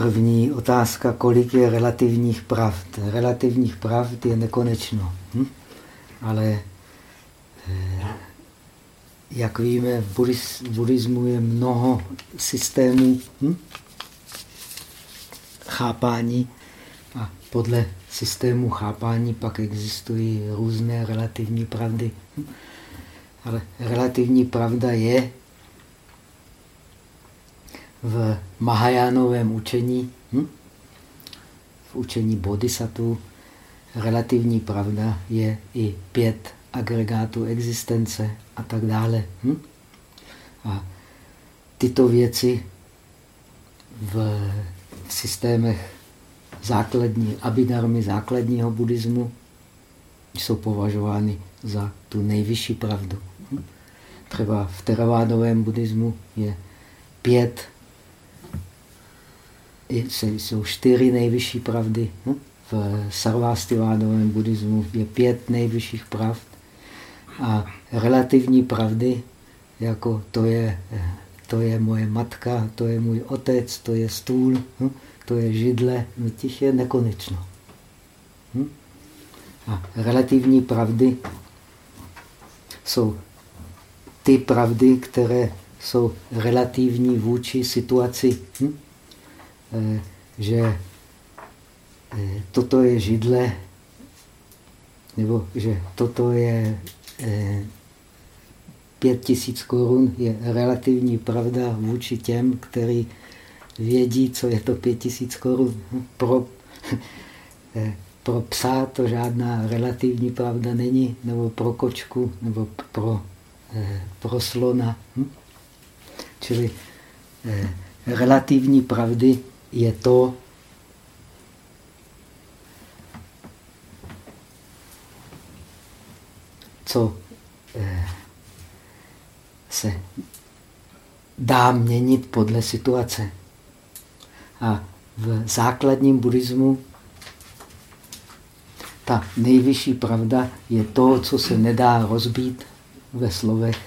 První otázka, kolik je relativních pravd. Relativních pravd je nekonečno. Hm? Ale eh, jak víme, v buddhismu je mnoho systémů hm? chápání a podle systému chápání pak existují různé relativní pravdy. Hm? Ale relativní pravda je v Mahajánovém učení, hm? v učení bodhisattva, relativní pravda je i pět agregátů existence a tak dále. Hm? A tyto věci v systémech základní, abidarmy základního buddhismu jsou považovány za tu nejvyšší pravdu. Hm? Třeba v teravádovém buddhismu je pět jsou čtyři nejvyšší pravdy. Hm? V sarvástivádovém buddhismu je pět nejvyšších pravd. A relativní pravdy, jako to je, to je moje matka, to je můj otec, to je stůl, hm? to je židle, no těch je nekonečno. Hm? A relativní pravdy jsou ty pravdy, které jsou relativní vůči situaci. Hm? Eh, že eh, toto je židle, nebo že toto je eh, pět tisíc korun, je relativní pravda vůči těm, kteří vědí, co je to pět tisíc korun. Pro, pro psa to žádná relativní pravda není, nebo pro kočku, nebo pro, pro slona. Hm? Čili relativní pravdy je to, co eh, se dá měnit podle situace. A v základním buddhismu ta nejvyšší pravda je to, co se nedá rozbít ve slovech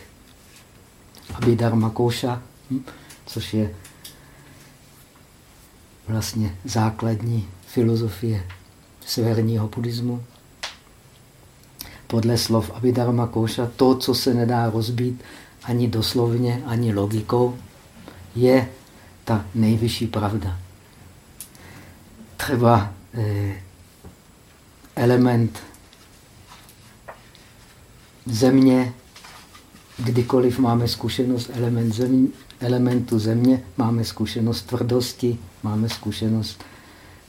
Abhidharma Koša, hm, což je vlastně základní filozofie severního buddhismu. Podle slov Abhidharma Koša, to, co se nedá rozbít ani doslovně, ani logikou, je ta nejvyšší pravda. Třeba eh, element země, kdykoliv máme zkušenost element země, elementu země máme zkušenost tvrdosti, máme zkušenost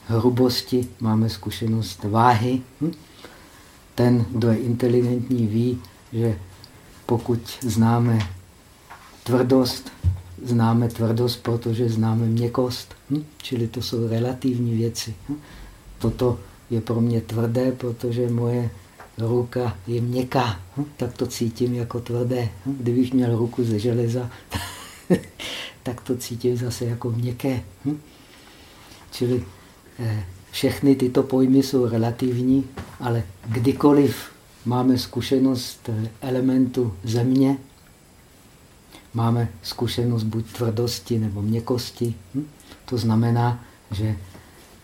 hrubosti, máme zkušenost váhy. Hm? Ten, kdo je inteligentní, ví, že pokud známe tvrdost, známe tvrdost, protože známe měkost. Hm? Čili to jsou relativní věci. Hm? Toto je pro mě tvrdé, protože moje ruka je měkká. Hm? Tak to cítím jako tvrdé. Hm? Kdybych měl ruku ze železa, tak to cítím zase jako měkké. Hm? Čili eh, všechny tyto pojmy jsou relativní, ale kdykoliv máme zkušenost eh, elementu země, máme zkušenost buď tvrdosti nebo měkkosti. Hm? To znamená, že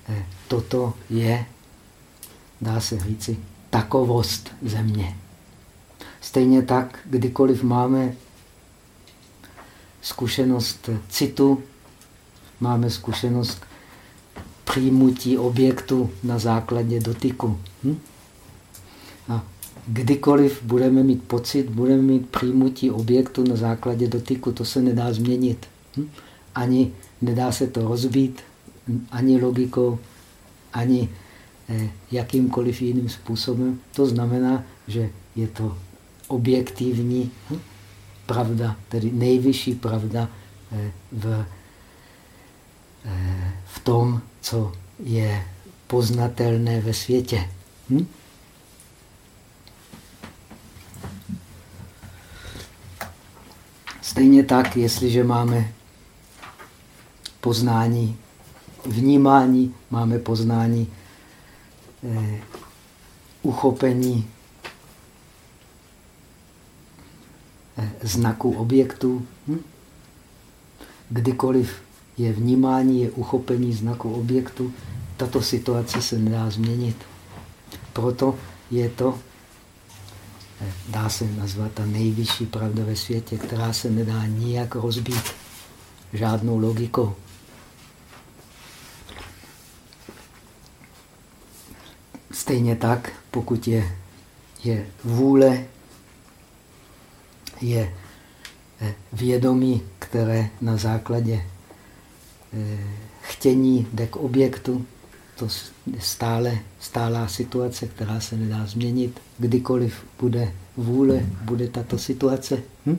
eh, toto je, dá se říci, takovost země. Stejně tak, kdykoliv máme zkušenost citu, máme zkušenost přijmutí objektu na základě dotyku. Hm? A kdykoliv budeme mít pocit, budeme mít přijmutí objektu na základě dotyku, to se nedá změnit. Hm? Ani nedá se to rozbít, ani logikou, ani eh, jakýmkoliv jiným způsobem. To znamená, že je to objektivní hm? Pravda, tedy nejvyšší pravda eh, v, eh, v tom, co je poznatelné ve světě. Hm? Stejně tak, jestliže máme poznání vnímání, máme poznání eh, uchopení Eh, znaků objektů. Hm? Kdykoliv je vnímání, je uchopení znaku objektu, tato situace se nedá změnit. Proto je to, eh, dá se nazvat ta nejvyšší pravda ve světě, která se nedá nijak rozbít žádnou logikou. Stejně tak, pokud je, je vůle, je eh, vědomí, které na základě eh, chtění jde k objektu, to stále, stálá situace, která se nedá změnit. Kdykoliv bude vůle, bude tato situace. Hm?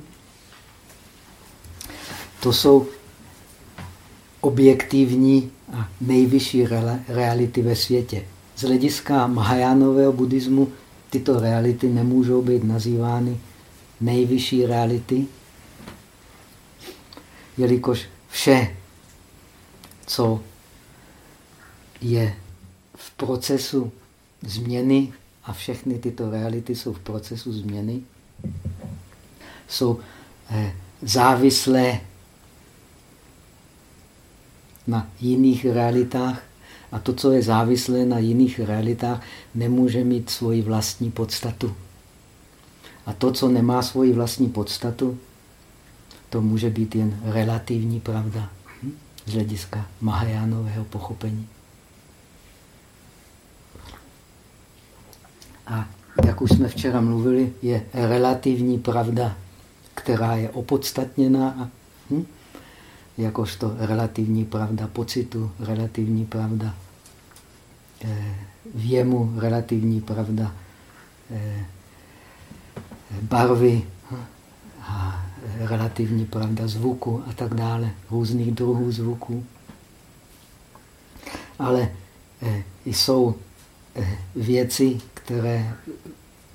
To jsou objektivní a nejvyšší reality ve světě. Z hlediska Mahajánového buddhismu tyto reality nemůžou být nazývány nejvyšší reality, jelikož vše, co je v procesu změny a všechny tyto reality jsou v procesu změny, jsou eh, závislé na jiných realitách a to, co je závislé na jiných realitách, nemůže mít svoji vlastní podstatu. A to, co nemá svoji vlastní podstatu, to může být jen relativní pravda z hlediska Mahajánového pochopení. A jak už jsme včera mluvili, je relativní pravda, která je opodstatněná hm? jakožto relativní pravda pocitu, relativní pravda eh, věmu, relativní pravda eh, barvy a relativní pravda zvuku a tak dále, různých druhů zvuků. Ale eh, jsou eh, věci, které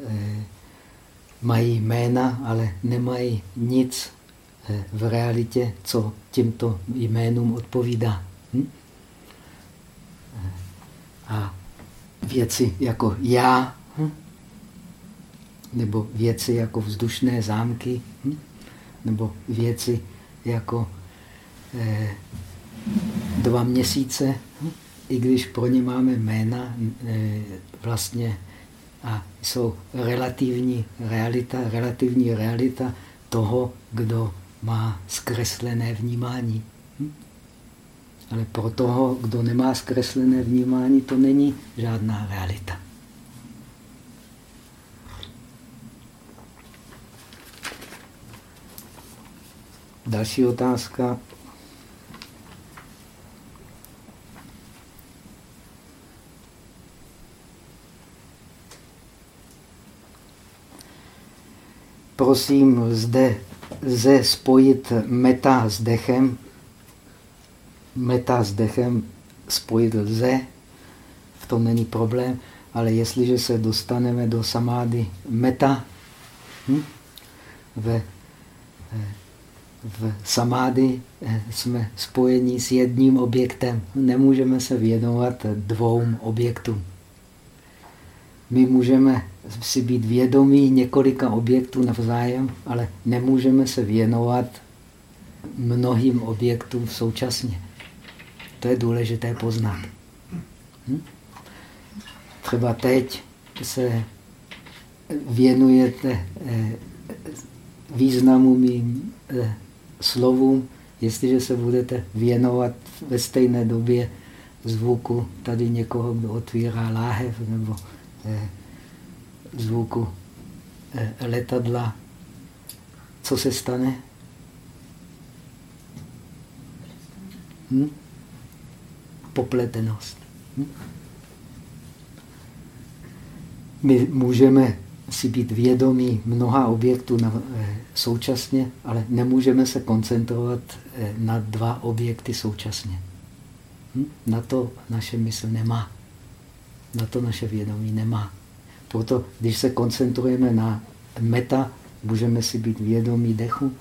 eh, mají jména, ale nemají nic v realitě, co tímto jménům odpovídá. Hm? A věci jako já? Nebo věci jako vzdušné zámky, hm? nebo věci jako eh, dva měsíce, hm? i když pro ně máme jména, eh, vlastně a jsou relativní realita, relativní realita toho, kdo má zkreslené vnímání. Hm? Ale pro toho, kdo nemá zkreslené vnímání, to není žádná realita. Další otázka. prosím, zde lze spojit meta s dechem. Meta s dechem spojit lze, v tom není problém, ale jestliže se dostaneme do samády meta, hm, ve, v samády eh, jsme spojeni s jedním objektem. Nemůžeme se věnovat dvou objektům. My můžeme si být vědomí několika objektů navzájem, ale nemůžeme se věnovat mnohým objektům současně. To je důležité poznat. Hm? Třeba teď se věnujete eh, významným eh, slovům, jestliže se budete věnovat ve stejné době zvuku tady někoho, kdo otvírá láhev nebo eh, zvuku eh, letadla, co se stane? Hm? Popletenost. Hm? My můžeme si být vědomí mnoha objektů na, e, současně, ale nemůžeme se koncentrovat e, na dva objekty současně. Hm? Na to naše mysl nemá. Na to naše vědomí nemá. Proto, když se koncentrujeme na meta, můžeme si být vědomí dechu,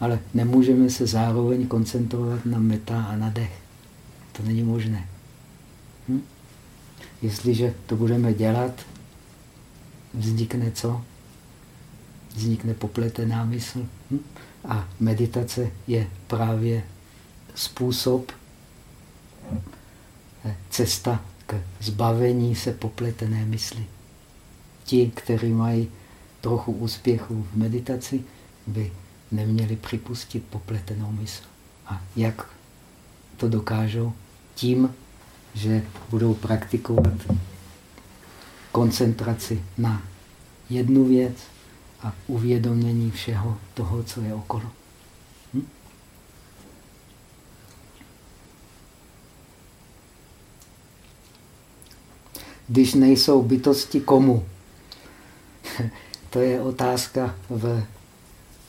ale nemůžeme se zároveň koncentrovat na meta a na dech. To není možné. Hm? Jestliže to budeme dělat, vznikne co? Vznikne popletená mysl. Hm? A meditace je právě způsob, eh, cesta k zbavení se popletené mysli. Ti, kteří mají trochu úspěchu v meditaci, by neměli připustit popletenou mysl. A jak to dokážou? Tím, že budou praktikovat koncentraci na jednu věc a uvědomění všeho toho, co je okolo. Hm? Když nejsou bytosti, komu? to je otázka v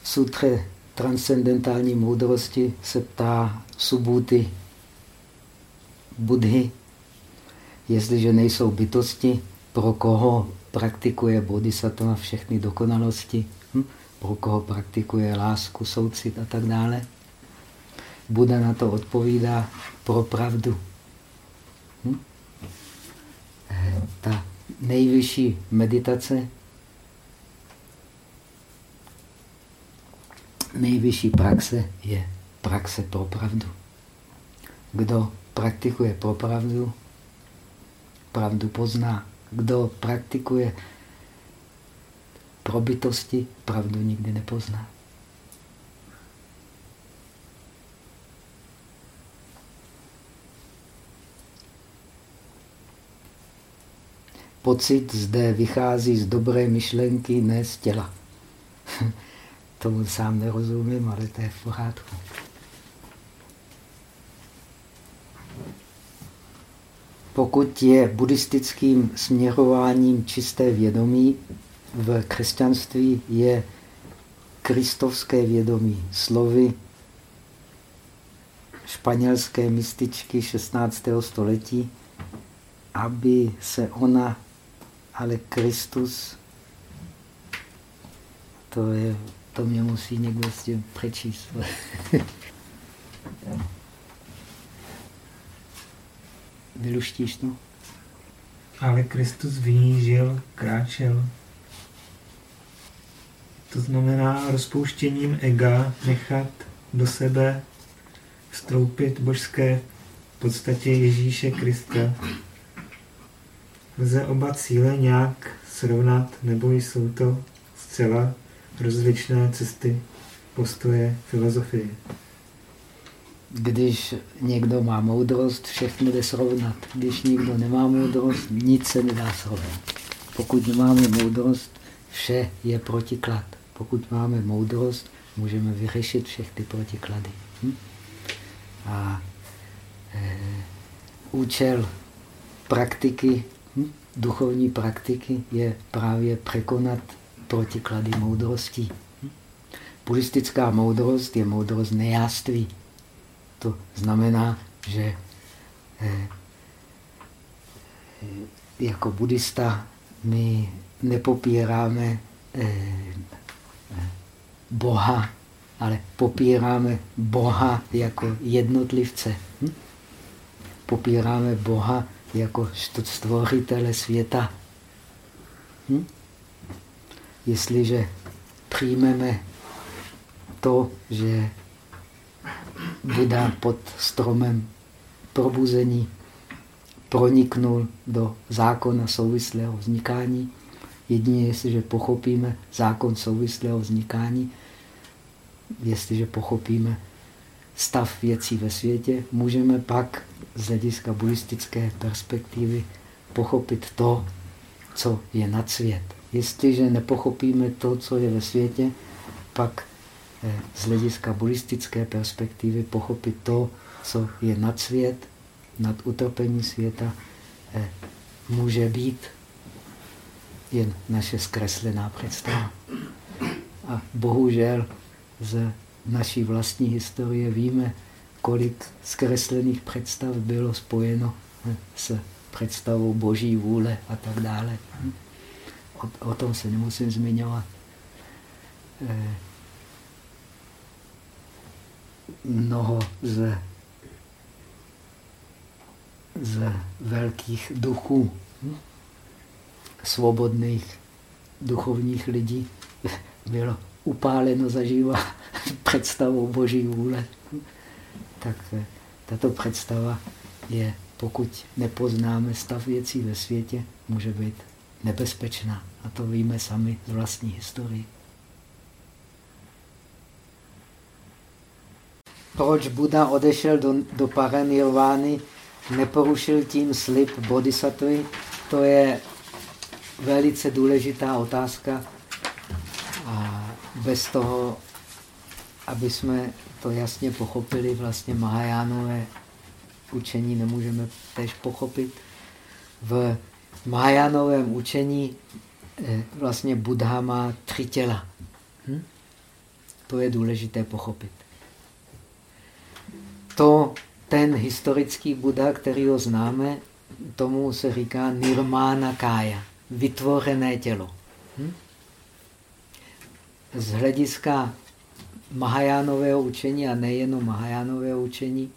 sutře transcendentální moudrosti se ptá Subhuti Budhy, jestliže nejsou bytosti, pro koho praktikuje bodhisattva všechny dokonalosti, hm? pro koho praktikuje lásku, soucit a tak dále. Buda na to odpovídá pro pravdu. Hm? Ta nejvyšší meditace, nejvyšší praxe je praxe pro pravdu. Kdo praktikuje pro pravdu, pravdu pozná. Kdo praktikuje pro bytosti, pravdu nikdy nepozná. Pocit zde vychází z dobré myšlenky, ne z těla. Tomu sám nerozumím, ale to je v pořádku. Pokud je buddhistickým směrováním čisté vědomí, v křesťanství je kristovské vědomí. Slovy španělské mističky 16. století, aby se ona, ale Kristus, to, je, to mě musí někdo s tím přečíst. Vyluštíš to? Ale Kristus v ní žil, kráčel. To znamená rozpouštěním ega nechat do sebe vstoupit božské v podstatě Ježíše Krista. Lze oba cíle nějak srovnat, nebo jsou to zcela rozličné cesty postoje filozofie když někdo má moudrost, všechno jde srovnat. Když někdo nemá moudrost, nic se nedá srovnat. Pokud nemáme moudrost, vše je protiklad. Pokud máme moudrost, můžeme vyřešit všechny protiklady. Hm? A e, účel praktiky, hm? duchovní praktiky je právě překonat protiklady moudrosti. Hm? Moudrost je moudrost nejáství. To znamená, že eh, jako buddhista my nepopíráme eh, Boha, ale popíráme Boha jako jednotlivce. Hm? Popíráme Boha jako stvořitele světa. Hm? Jestliže přijmeme to, že Buddha pod stromem probuzení proniknul do zákona souvislého vznikání. Jedině, jestliže pochopíme zákon souvislého vznikání, jestliže pochopíme stav věcí ve světě, můžeme pak z hlediska buddhistické perspektivy pochopit to, co je nad svět. Jestliže nepochopíme to, co je ve světě, pak z hlediska buddhistické perspektivy pochopit to, co je nad svět, nad utrpení světa, eh, může být jen naše zkreslená představa. A bohužel z naší vlastní historie víme, kolik zkreslených představ bylo spojeno eh, s představou boží vůle a tak dále. O, o tom se nemusím zmiňovat mnoho z, z velkých duchů, hm? svobodných duchovních lidí bylo upáleno zaživa představou boží vůle. tak eh, tato představa je, pokud nepoznáme stav věcí ve světě, může být nebezpečná. A to víme sami z vlastní historii. Proč Buddha odešel do, do paranirvány, neporušil tím slib bodhisattvy? To je velice důležitá otázka. A bez toho, aby jsme to jasně pochopili, vlastně Mahajánové učení nemůžeme tež pochopit. V Mahajánovém učení eh, vlastně Buddha má tři těla. Hm? To je důležité pochopit. To, ten historický Buddha, který ho známe, tomu se říká nirmána kája, vytvořené tělo. Hm? Z hlediska Mahajánového učení a nejenom Mahajánového učení,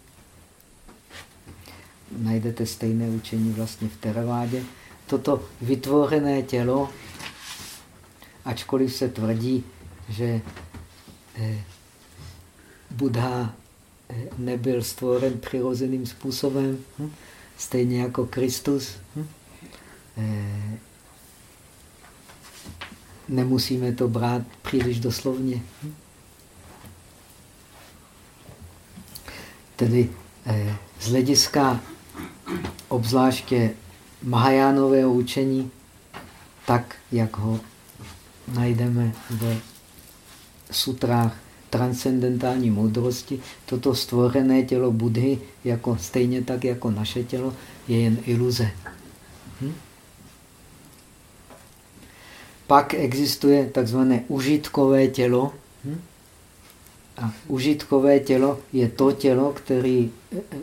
najdete stejné učení vlastně v Teravádě, toto vytvořené tělo, ačkoliv se tvrdí, že eh, Buddha nebyl stvoren přirozeným způsobem, hm? stejně jako Kristus. Hm? Eh, nemusíme to brát příliš doslovně. Hm? Tedy z hlediska obzvláště Mahajánového učení, tak jak ho najdeme v sutrách transcendentální moudrosti, toto stvořené tělo Budhy, jako, stejně tak jako naše tělo, je jen iluze. Hm? Pak existuje takzvané užitkové tělo. Hm? A užitkové tělo je to tělo, které eh, eh,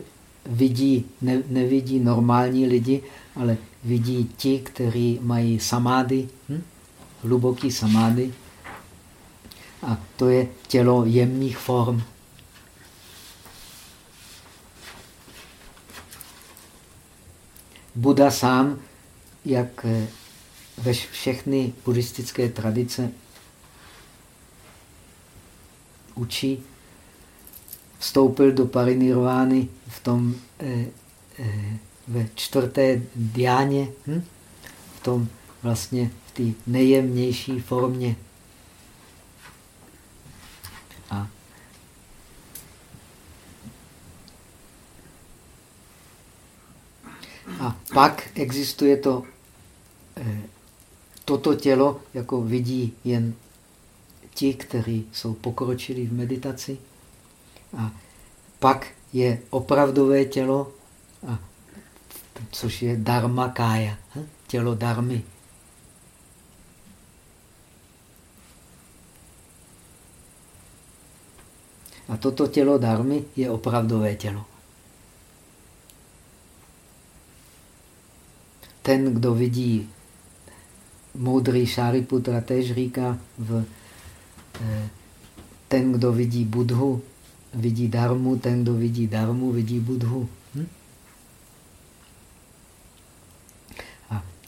vidí, ne, nevidí normální lidi, ale vidí ti, kteří mají samády, hm? hluboký samády. A to je tělo jemných form. Buda sám, jak eh, ve všechny buddhistické tradice učí, vstoupil do parinirvány v tom eh, eh, ve čtvrté diáně, hm? v tom vlastně v té nejjemnější formě. A pak existuje to, eh, toto tělo, jako vidí jen ti, kteří jsou pokročili v meditaci. A pak je opravdové tělo, a což je dharma kája, hm? tělo darmy. A toto tělo darmy je opravdové tělo. Ten, kdo vidí, moudrý Šáriputra tež říká, v, eh, ten, kdo vidí Budhu, vidí darmu, ten, kdo vidí darmu, vidí Budhu. Hm?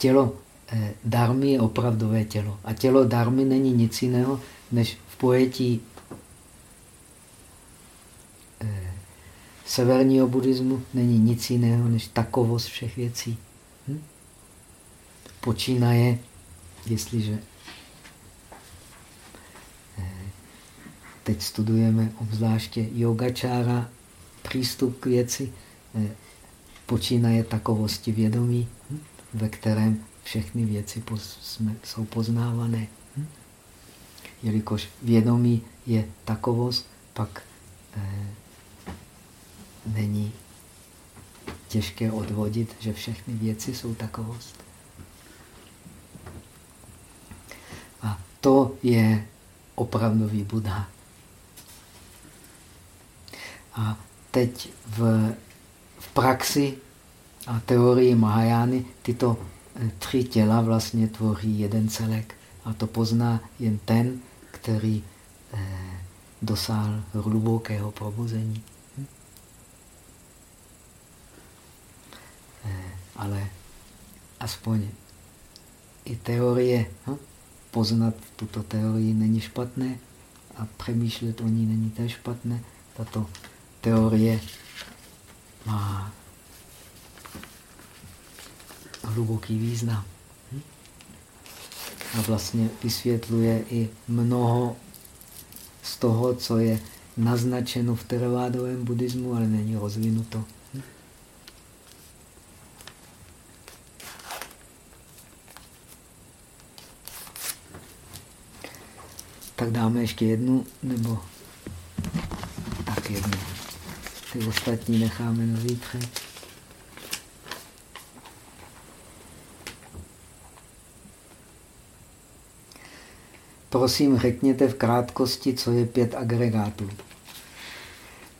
tělo eh, darmy je opravdové tělo. A tělo darmy není nic jiného, než v pojetí eh, severního buddhismu není nic jiného, než takovost všech věcí. Počínaje, jestliže eh, teď studujeme obzvláště yogačára, přístup k věci, eh, počínaje takovosti vědomí. Hm? ve kterém všechny věci jsou poznávané. Hm? Jelikož vědomí je takovost, pak eh, není těžké odvodit, že všechny věci jsou takovost. A to je opravdový Buddha. A teď v, v praxi a teorii Mahajány tyto eh, tři těla vlastně tvoří jeden celek. A to pozná jen ten, který eh, dosáhl hlubokého probuzení. Hm? Eh, ale aspoň i teorie, hm? Poznat tuto teorii není špatné a přemýšlet o ní není též špatné. Tato teorie má hluboký význam. A vlastně vysvětluje i mnoho z toho, co je naznačeno v teravádovém buddhismu, ale není rozvinuto. Tak dáme ještě jednu, nebo tak jednu. Ty ostatní necháme na zítřek. Prosím, řekněte v krátkosti, co je pět agregátů.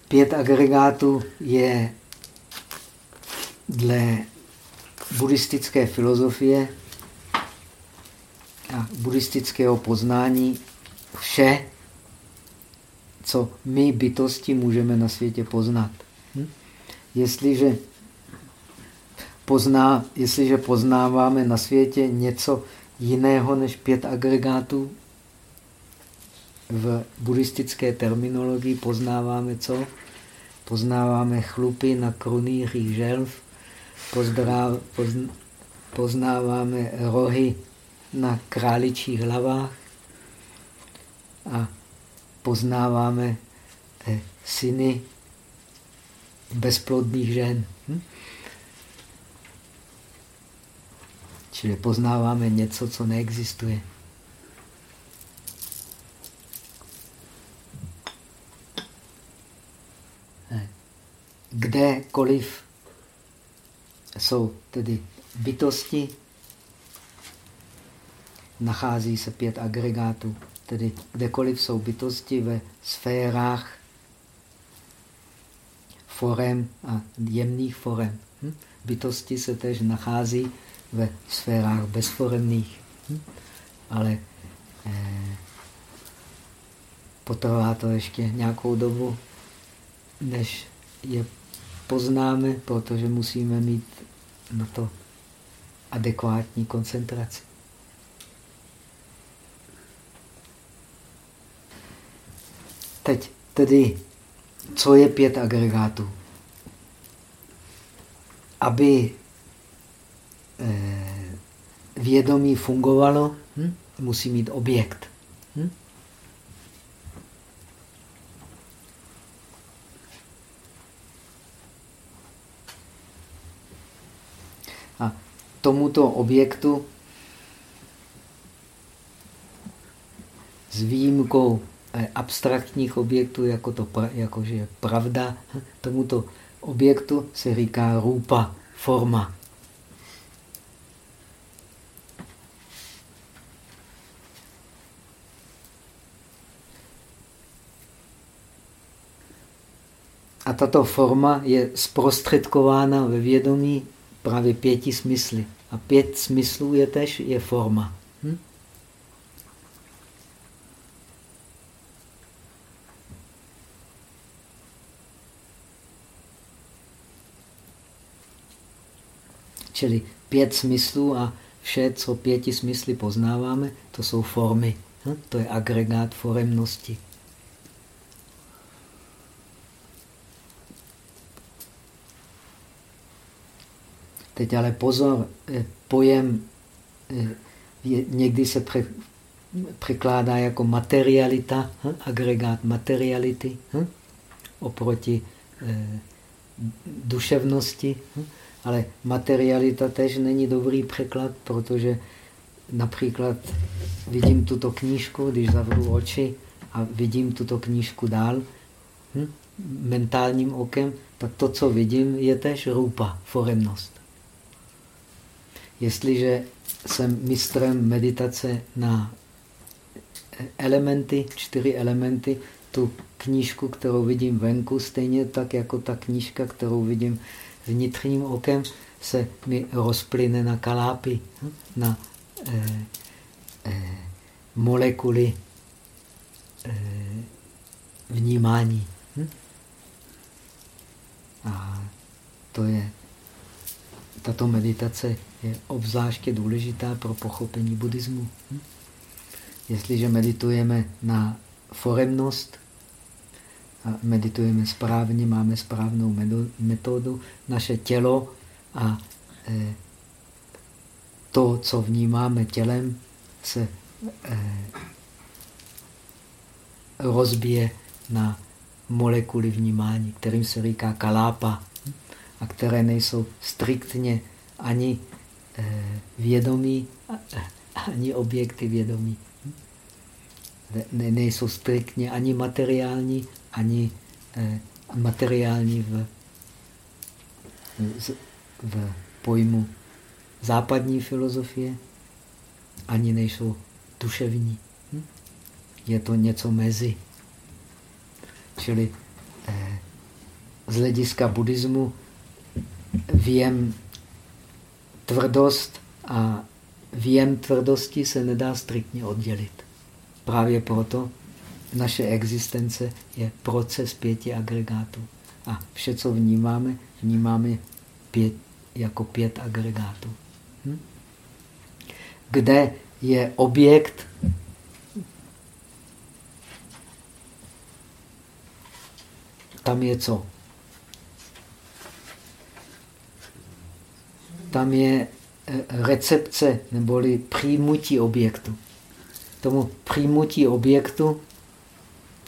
Pět agregátů je dle buddhistické filozofie a buddhistického poznání vše, co my bytosti můžeme na světě poznat. Hm? Jestliže, pozná, jestliže poznáváme na světě něco jiného než pět agregátů, v buddhistické terminologii poznáváme co? Poznáváme chlupy na krunýřích želv, poznáváme rohy na králičích hlavách a poznáváme syny bezplodných žen. Hm? Čili poznáváme něco, co neexistuje. kdekoliv jsou tedy bytosti, nachází se pět agregátů. Tedy kdekoliv jsou bytosti ve sférách forem a jemných forem. Hm? Bytosti se tež nachází ve sférách bezforemných. Hm? Ale eh, potrvá to ještě nějakou dobu, než je poznáme, protože musíme mít na to adekvátní koncentraci. Teď tedy, co je pět agregátů? Aby eh, vědomí fungovalo, hm, musí mít objekt. Hm? tomuto objektu s výjimkou abstraktních objektů, jako to, jakože je pravda, tomuto objektu se říká rupa, forma. A tato forma je zprostředkována ve vědomí právě pěti smysly. A pět smyslů je tež je forma. Hm? Čili pět smyslů a vše, co pěti smysly poznáváme, to jsou formy. Hm? To je agregát foremnosti. Teď ale pozor, eh, pojem eh, někdy se pre, překládá jako materialita, hm? agregát materiality, hm? oproti eh, duševnosti. Ale materialita tež není dobrý překlad, protože například vidím tuto knížku, když zavřu oči a vidím tuto knížku dál, hm? mentálním okem, tak to, co vidím, je tež rupa, foremnost. Jestliže jsem mistrem meditace na elementy, čtyři elementy, tu knížku, kterou vidím venku, stejně tak jako ta knížka, kterou vidím vnitřním okem, se mi rozplyne na kalápy, na eh, eh, molekuly eh, vnímání. Hm? A to je tato meditace je obzvláště důležitá pro pochopení buddhismu. Hm? Jestliže meditujeme na foremnost, a meditujeme správně, máme správnou metodu, naše tělo a eh, to, co vnímáme tělem, se eh, rozbije na molekuly vnímání, kterým se říká kalápa, a které nejsou striktně ani eh, vědomí, ani objekty vědomí. Ne, nejsou striktně ani materiální, ani eh, materiální v, v pojmu západní filozofie, ani nejsou duševní. Hm? Je to něco mezi. Čili eh, z hlediska buddhismu věm tvrdost a věm tvrdosti se nedá striktně oddělit. Právě proto naše existence je proces pěti agregátů. A vše, co vnímáme, vnímáme pět, jako pět agregátů. Hm? Kde je objekt, tam je co? Tam je eh, recepce neboli přijmutí objektu. Tomu přijmutí objektu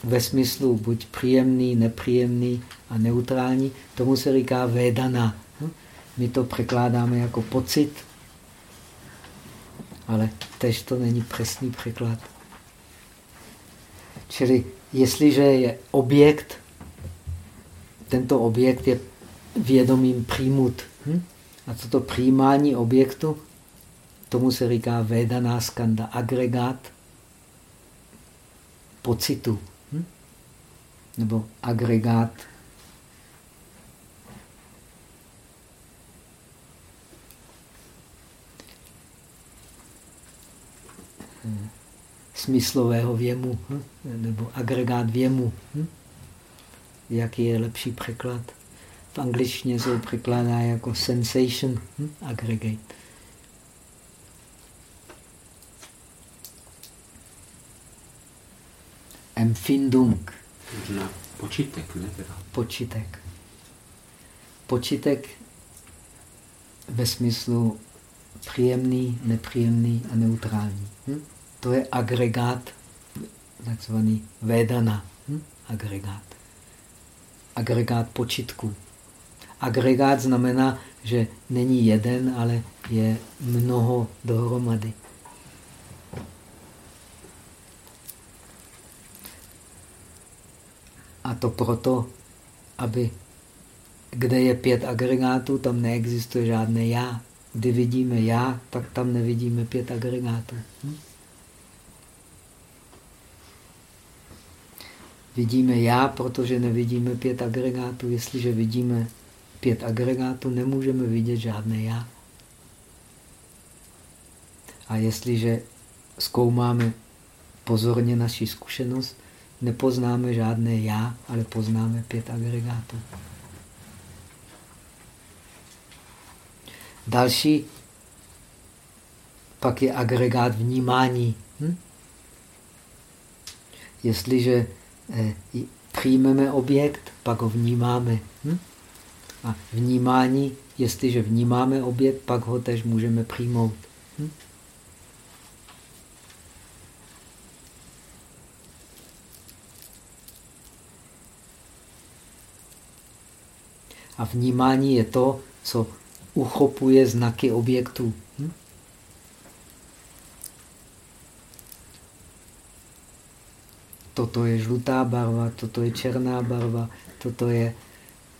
ve smyslu buď příjemný, nepříjemný a neutrální, tomu se říká vedana. Hm? My to překládáme jako pocit, ale tež to není přesný překlad. Čili jestliže je objekt, tento objekt je vědomím přijmut. Hm? A toto přijímání objektu, tomu se říká Vedaná skanda, agregát pocitu. Nebo agregát smyslového věmu, hm? nebo agregát věmu. Hm? Jaký je lepší překlad? V angličtině se překládá jako sensation hm? aggregate. Empfindung. Na počitek, ne? Počitek. Počitek ve smyslu příjemný, nepříjemný a neutrální. Hm? To je agregát, takzvaný Vedana. Hm? Agregát. Agregát počitku. Agregát znamená, že není jeden, ale je mnoho dohromady. A to proto, aby kde je pět agregátů, tam neexistuje žádné já. Kdy vidíme já, tak tam nevidíme pět agregátů. Hm? Vidíme já, protože nevidíme pět agregátů. Jestliže vidíme pět agregátů, nemůžeme vidět žádné já. A jestliže zkoumáme pozorně naši zkušenost, nepoznáme žádné já, ale poznáme pět agregátů. Další pak je agregát vnímání. Hm? Jestliže eh, přijmeme objekt, pak ho vnímáme. Hm? A vnímání, jestliže vnímáme objekt, pak ho tež můžeme přijmout. Hm? A vnímání je to, co uchopuje znaky objektů. Hm? Toto je žlutá barva, toto je černá barva, toto je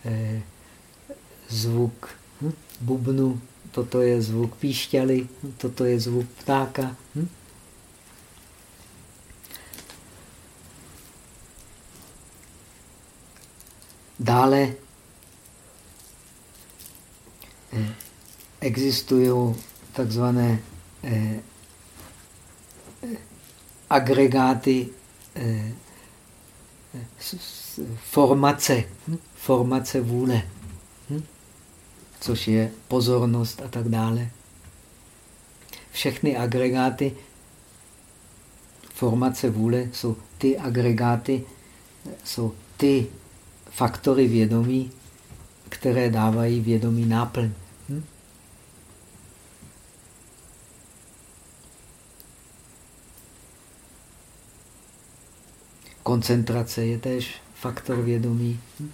eh, zvuk hm? bubnu, toto je zvuk píšťaly, toto je zvuk ptáka. Hm? Dále existují takzvané eh, eh, agregáty formace, hm? formace vůle což je pozornost a tak dále. Všechny agregáty formace vůle jsou ty agregáty, jsou ty faktory vědomí, které dávají vědomí náplň. Hm? Koncentrace je též faktor vědomí. Hm?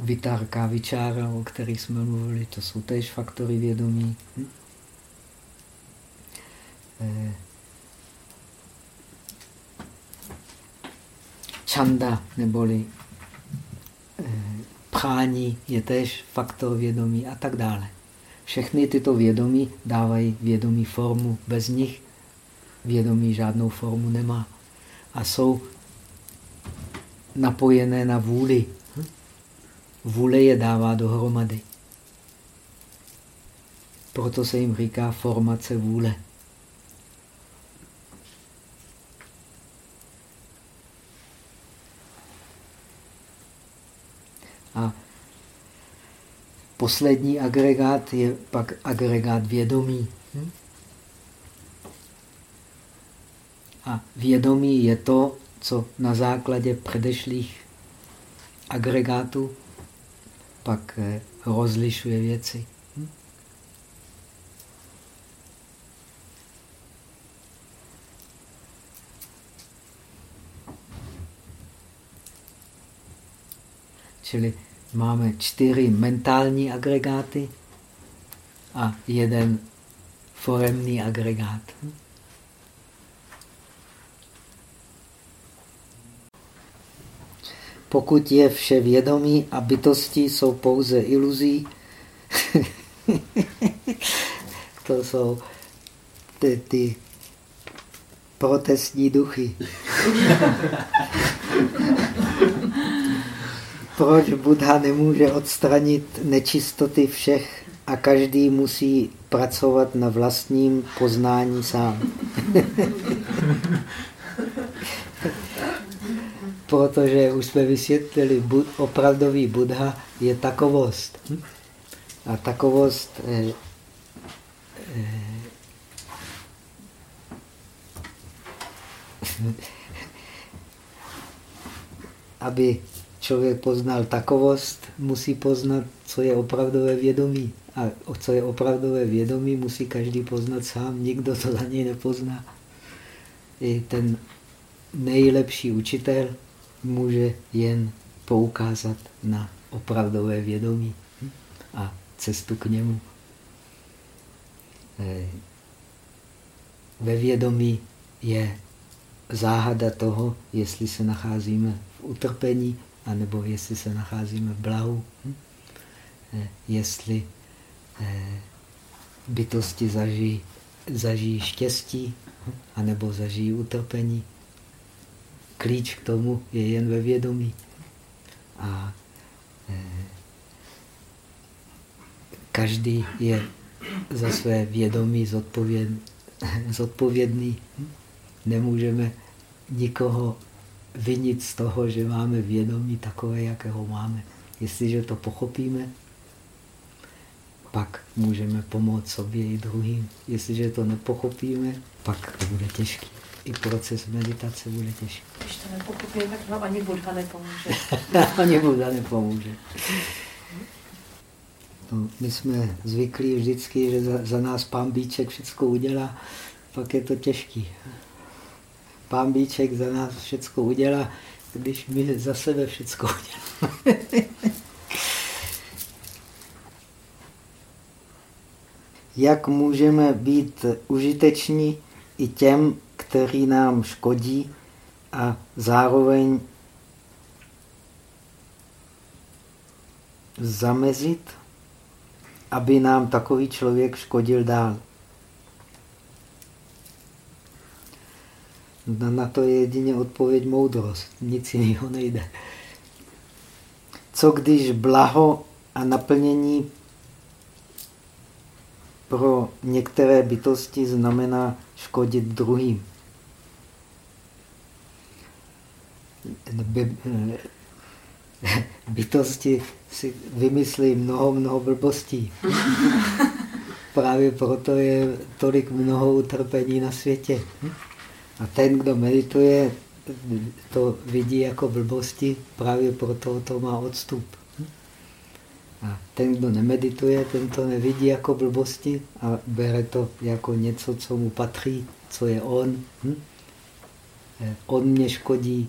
Vitárka, vyčára, o kterých jsme mluvili, to jsou též faktory vědomí. Hm? Eh, čanda, neboli eh, prání, je též faktor vědomí a tak dále. Všechny tyto vědomí dávají vědomí formu. Bez nich vědomí žádnou formu nemá. A jsou napojené na vůli. Vůle je dává dohromady. Proto se jim říká formace vůle. Poslední agregát je pak agregát vědomí. A vědomí je to, co na základě předešlých agregátů pak eh, rozlišuje věci. Čili máme čtyři mentální agregáty a jeden foremný agregát. Pokud je vše vědomí a bytosti jsou pouze iluzí, to jsou ty, ty protestní duchy. Proč Buddha nemůže odstranit nečistoty všech a každý musí pracovat na vlastním poznání sám? Protože už jsme vysvětlili, opravdový Buddha je takovost. A takovost eh, eh, aby člověk poznal takovost, musí poznat, co je opravdové vědomí. A co je opravdové vědomí, musí každý poznat sám. Nikdo to za něj nepozná. I ten nejlepší učitel může jen poukázat na opravdové vědomí a cestu k němu. Eh, ve vědomí je záhada toho, jestli se nacházíme v utrpení, anebo jestli se nacházíme v blahu, eh, jestli eh, bytosti zažijí, zažijí štěstí, anebo zažijí utrpení klíč k tomu je jen ve vědomí. A eh, každý je za své vědomí zodpověd, zodpovědný. Nemůžeme nikoho vinit z toho, že máme vědomí takové, jakého máme. Jestliže to pochopíme, pak můžeme pomoct sobě i druhým. Jestliže to nepochopíme, pak to bude těžké i proces meditace bude těžký. Když to nepochopí, tak vám ani Buddha nepomůže. ani Buddha nepomůže. No, my jsme zvyklí vždycky, že za, za nás pán Bíček všechno udělá, pak je to těžký. Pán Bíček za nás všechno udělá, když my za sebe všechno uděláme. Jak můžeme být užiteční i těm, který nám škodí a zároveň zamezit, aby nám takový člověk škodil dál. Na to je jedině odpověď moudrost, nic jiného nejde. Co když blaho a naplnění pro některé bytosti znamená škodit druhým? by, bytosti si vymyslí mnoho, mnoho blbostí. právě proto je tolik mnoho utrpení na světě. A ten, kdo medituje, to vidí jako blbosti, právě proto to má odstup. A ten, kdo nemedituje, ten to nevidí jako blbosti a bere to jako něco, co mu patří, co je on. Hm? On mě škodí,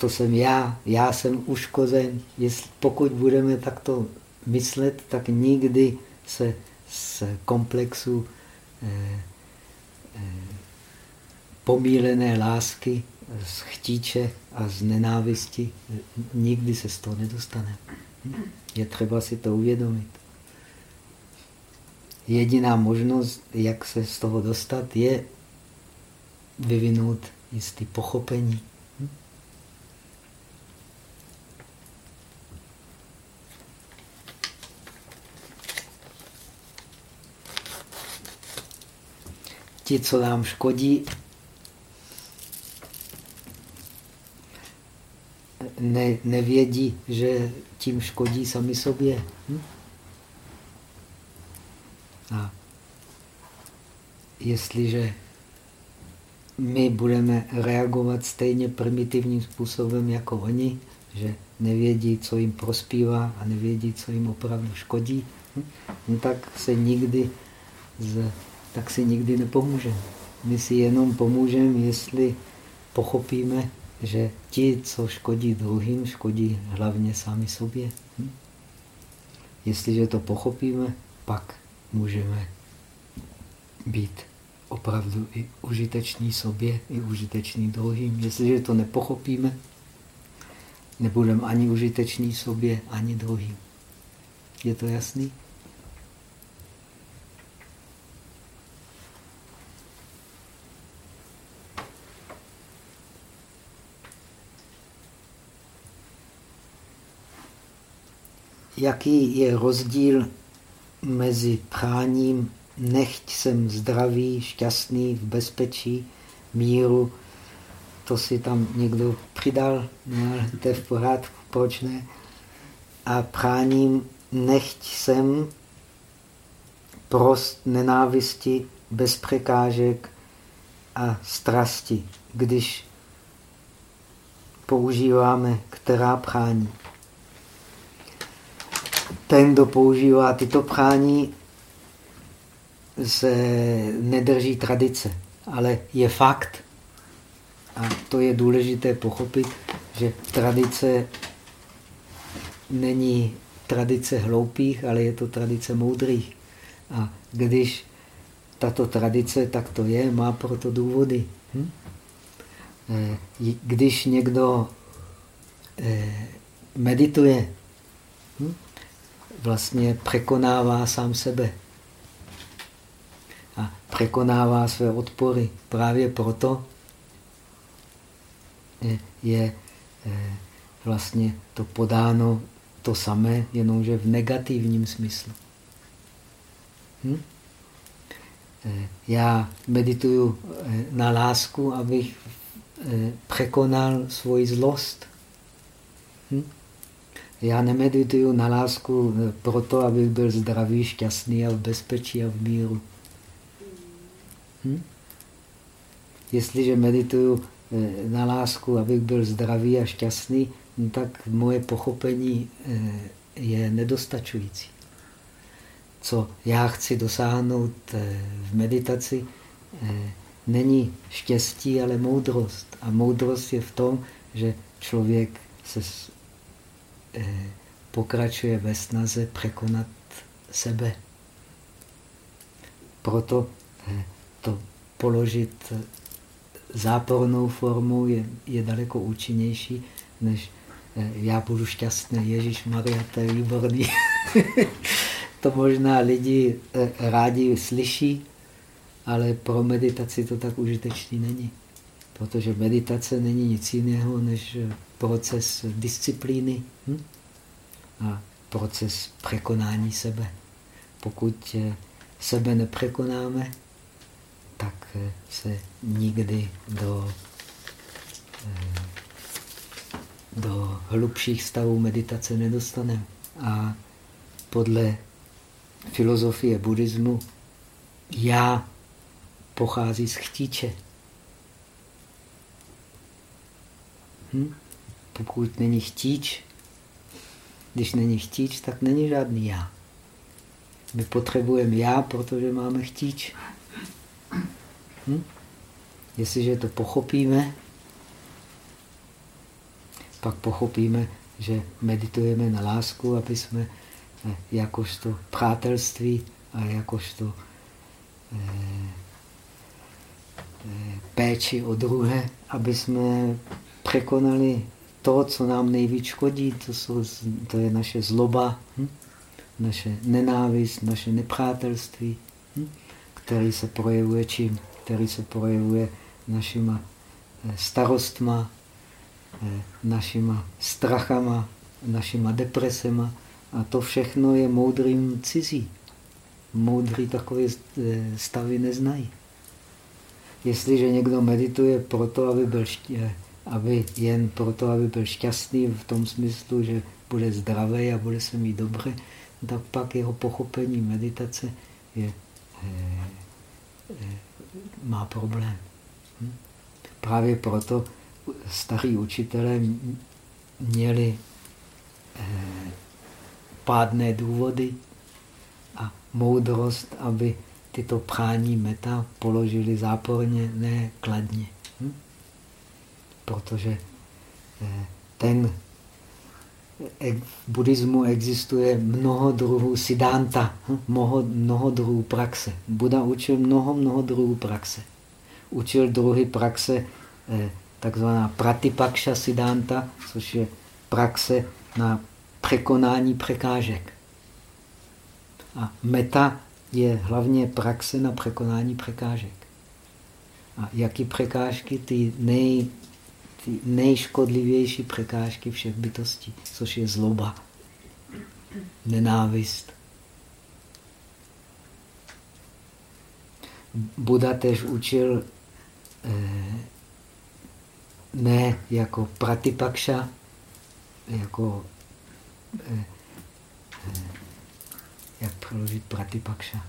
to jsem já, já jsem uškozen. Jestli, pokud budeme takto myslet, tak nikdy se z komplexu eh, eh, pomílené lásky, z chtíče a z nenávisti nikdy se z toho nedostane. Je třeba si to uvědomit. Jediná možnost, jak se z toho dostat, je vyvinout jistý pochopení. Ti, co nám škodí, ne, nevědí, že tím škodí sami sobě. Hm? A jestliže my budeme reagovat stejně primitivním způsobem jako oni, že nevědí, co jim prospívá a nevědí, co jim opravdu škodí, hm? no tak se nikdy z, tak si nikdy nepomůžeme. My si jenom pomůžeme, jestli pochopíme, že ti, co škodí druhým, škodí hlavně sami sobě. Hm? Jestliže to pochopíme, pak můžeme být opravdu i užitečný sobě, i užitečný druhým. Jestliže to nepochopíme, nebudeme ani užitečný sobě, ani druhým. Je to jasný? Jaký je rozdíl mezi práním nechť jsem zdravý, šťastný, v bezpečí, míru, to si tam někdo přidal, no, ale to je v pořádku, proč ne? A práním nechť jsem prost nenávisti, bez překážek a strasti, když používáme která prání ten, kdo používá tyto prání, se nedrží tradice, ale je fakt, a to je důležité pochopit, že tradice není tradice hloupých, ale je to tradice moudrých. A když tato tradice tak to je, má proto důvody. Hm? Eh, když někdo eh, medituje, hm? Vlastně překonává sám sebe. A překonává své odpory. Právě proto je, je eh, vlastně to podáno to samé, jenomže v negativním smyslu. Hm? Eh, já medituju eh, na lásku, abych překonal svoji zlost. Hm? Já nemedituju na lásku eh, proto, abych byl zdravý, šťastný a v bezpečí a v míru. Hm? Jestliže medituju eh, na lásku, abych byl zdravý a šťastný, no tak moje pochopení eh, je nedostačující. Co já chci dosáhnout v meditaci, není štěstí, ale moudrost. A moudrost je v tom, že člověk se pokračuje ve snaze překonat sebe. Proto eh, to položit zápornou formou je, je daleko účinnější, než eh, já budu šťastný, Ježíš Maria, to je výborný. to možná lidi rádi slyší, ale pro meditaci to tak užitečný není. Protože meditace není nic jiného než proces disciplíny hm? a proces překonání sebe. Pokud eh, sebe nepřekonáme, tak eh, se nikdy do, eh, do hlubších stavů meditace nedostaneme. A podle filozofie buddhismu já pochází z chtíče. Hm? Pokud není chtíč, když není chtíč, tak není žádný já. My potřebujeme já, protože máme chtíč. Hm? Jestliže to pochopíme, pak pochopíme, že meditujeme na lásku, aby jsme eh, jakožto přátelství a jakožto eh, eh, péči o druhé, aby jsme překonali to, co nám nejvíc škodí, to, jsou, to je naše zloba, hm? naše nenávist, naše nepřátelství, hm? který se projevuje čím? Který se projevuje našima eh, starostma, eh, našima strachama, našima depresema. A to všechno je moudrým cizí. Moudrý takové eh, stavy neznají. Jestliže někdo medituje proto, aby, byl, aby jen proto, aby byl šťastný v tom smyslu, že bude zdravý a bude se mít dobře, tak pak jeho pochopení meditace je, má problém. Právě proto starí učitelé měli eh, pádné důvody a moudrost, aby tyto prání meta položili záporně, ne kladně. Protože eh, ten v buddhismu existuje mnoho druhů siddhanta, hm? mnoho, mnoho druhů praxe. Buda učil mnoho, mnoho druhů praxe učil druhy praxe, eh, takzvaná pratipakša siddhanta, což je praxe na překonání překážek. A meta je hlavně praxe na překonání překážek. A jaký překážky? Ty, nej, nejškodlivější překážky všech bytostí, což je zloba, nenávist. Buda tež učil Eh, ne jako pratipakša, jako eh, eh, jak přeložit pratipakša.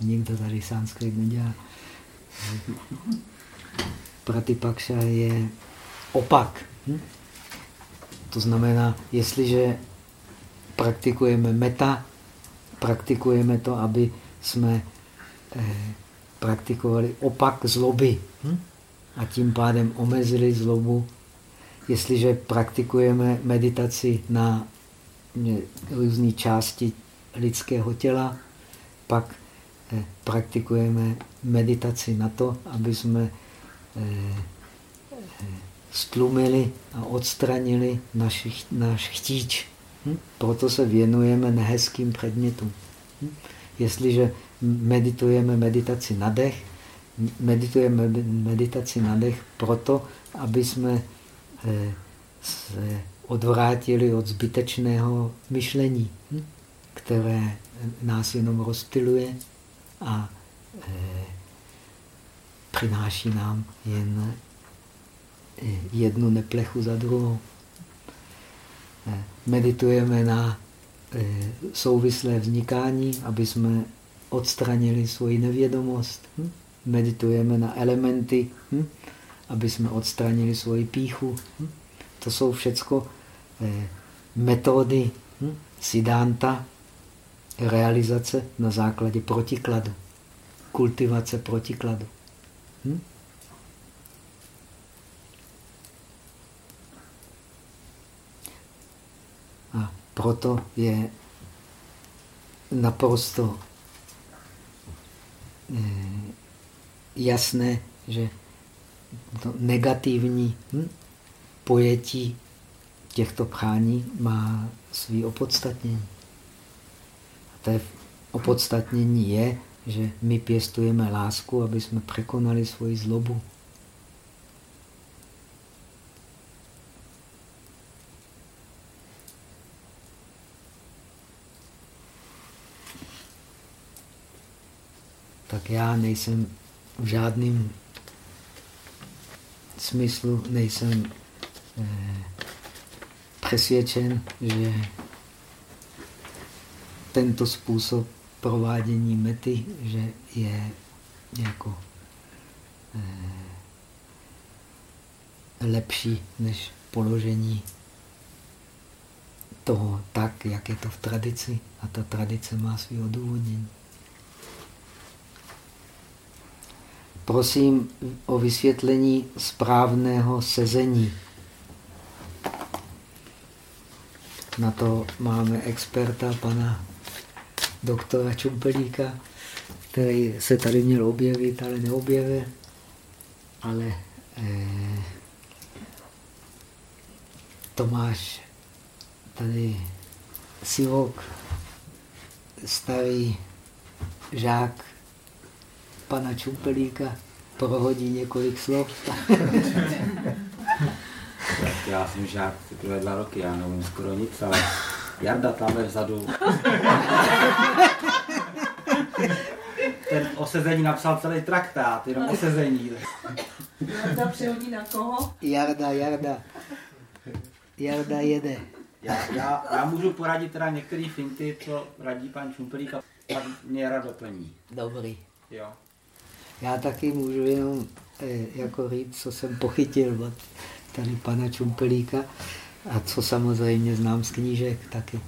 Nikdo tady sanskrit nedělá. Pratipakša je opak. Hm? To znamená, jestliže praktikujeme meta, praktikujeme to, aby jsme eh, praktikovali opak zloby hm? a tím pádem omezili zlobu. Jestliže praktikujeme meditaci na různé části lidského těla, pak eh, praktikujeme meditaci na to, aby jsme eh, stlumili a odstranili naši, náš chtíč. Hm? Proto se věnujeme nehezkým předmětům. Hm? Jestliže meditujeme meditaci na dech, meditujeme meditaci na dech proto, aby jsme eh, se odvrátili od zbytečného myšlení, hm, které nás jenom rozptiluje a eh, přináší nám jen eh, jednu neplechu za druhou. Meditujeme na souvislé vznikání, aby jsme odstranili svoji nevědomost. Hm? Meditujeme na elementy, hm? aby jsme odstranili svoji píchu. Hm? To jsou všechno eh, metody siddhanta, realizace na základě protikladu, kultivace protikladu. Hm? A proto je naprosto Eh, jasné, že to negativní hm, pojetí těchto prání má svý opodstatnění. A to opodstatnění je, že my pěstujeme lásku, aby jsme překonali svoji zlobu. tak já nejsem v žádném smyslu, nejsem eh, přesvědčen, že tento způsob provádění mety, že je jako eh, lepší než položení toho tak, jak je to v tradici. A ta tradice má svý odůvodnění. Prosím o vysvětlení správného sezení. Na to máme experta, pana doktora Čumpelíka, který se tady měl objevit, ale neobjevil. Ale eh, Tomáš tady Sivok, starý žák pana Čumpelíka, prohodí několik slov. Já jsem žák teprve dva roky, já nevím skoro nic, ale Jarda tamhle vzadu. Ten o sezení napsal celý traktát, jenom o sezení. Jarda přihodí na koho? Jarda, Jarda. Jarda jede. Já, já, já můžu poradit teda některé finty, co radí pan Čumpelík a pak mě rad doplní. Dobrý. Jo. Já taky můžu jenom eh, jako říct, co jsem pochytil od tady pana Čumpelíka a co samozřejmě znám z knížek taky.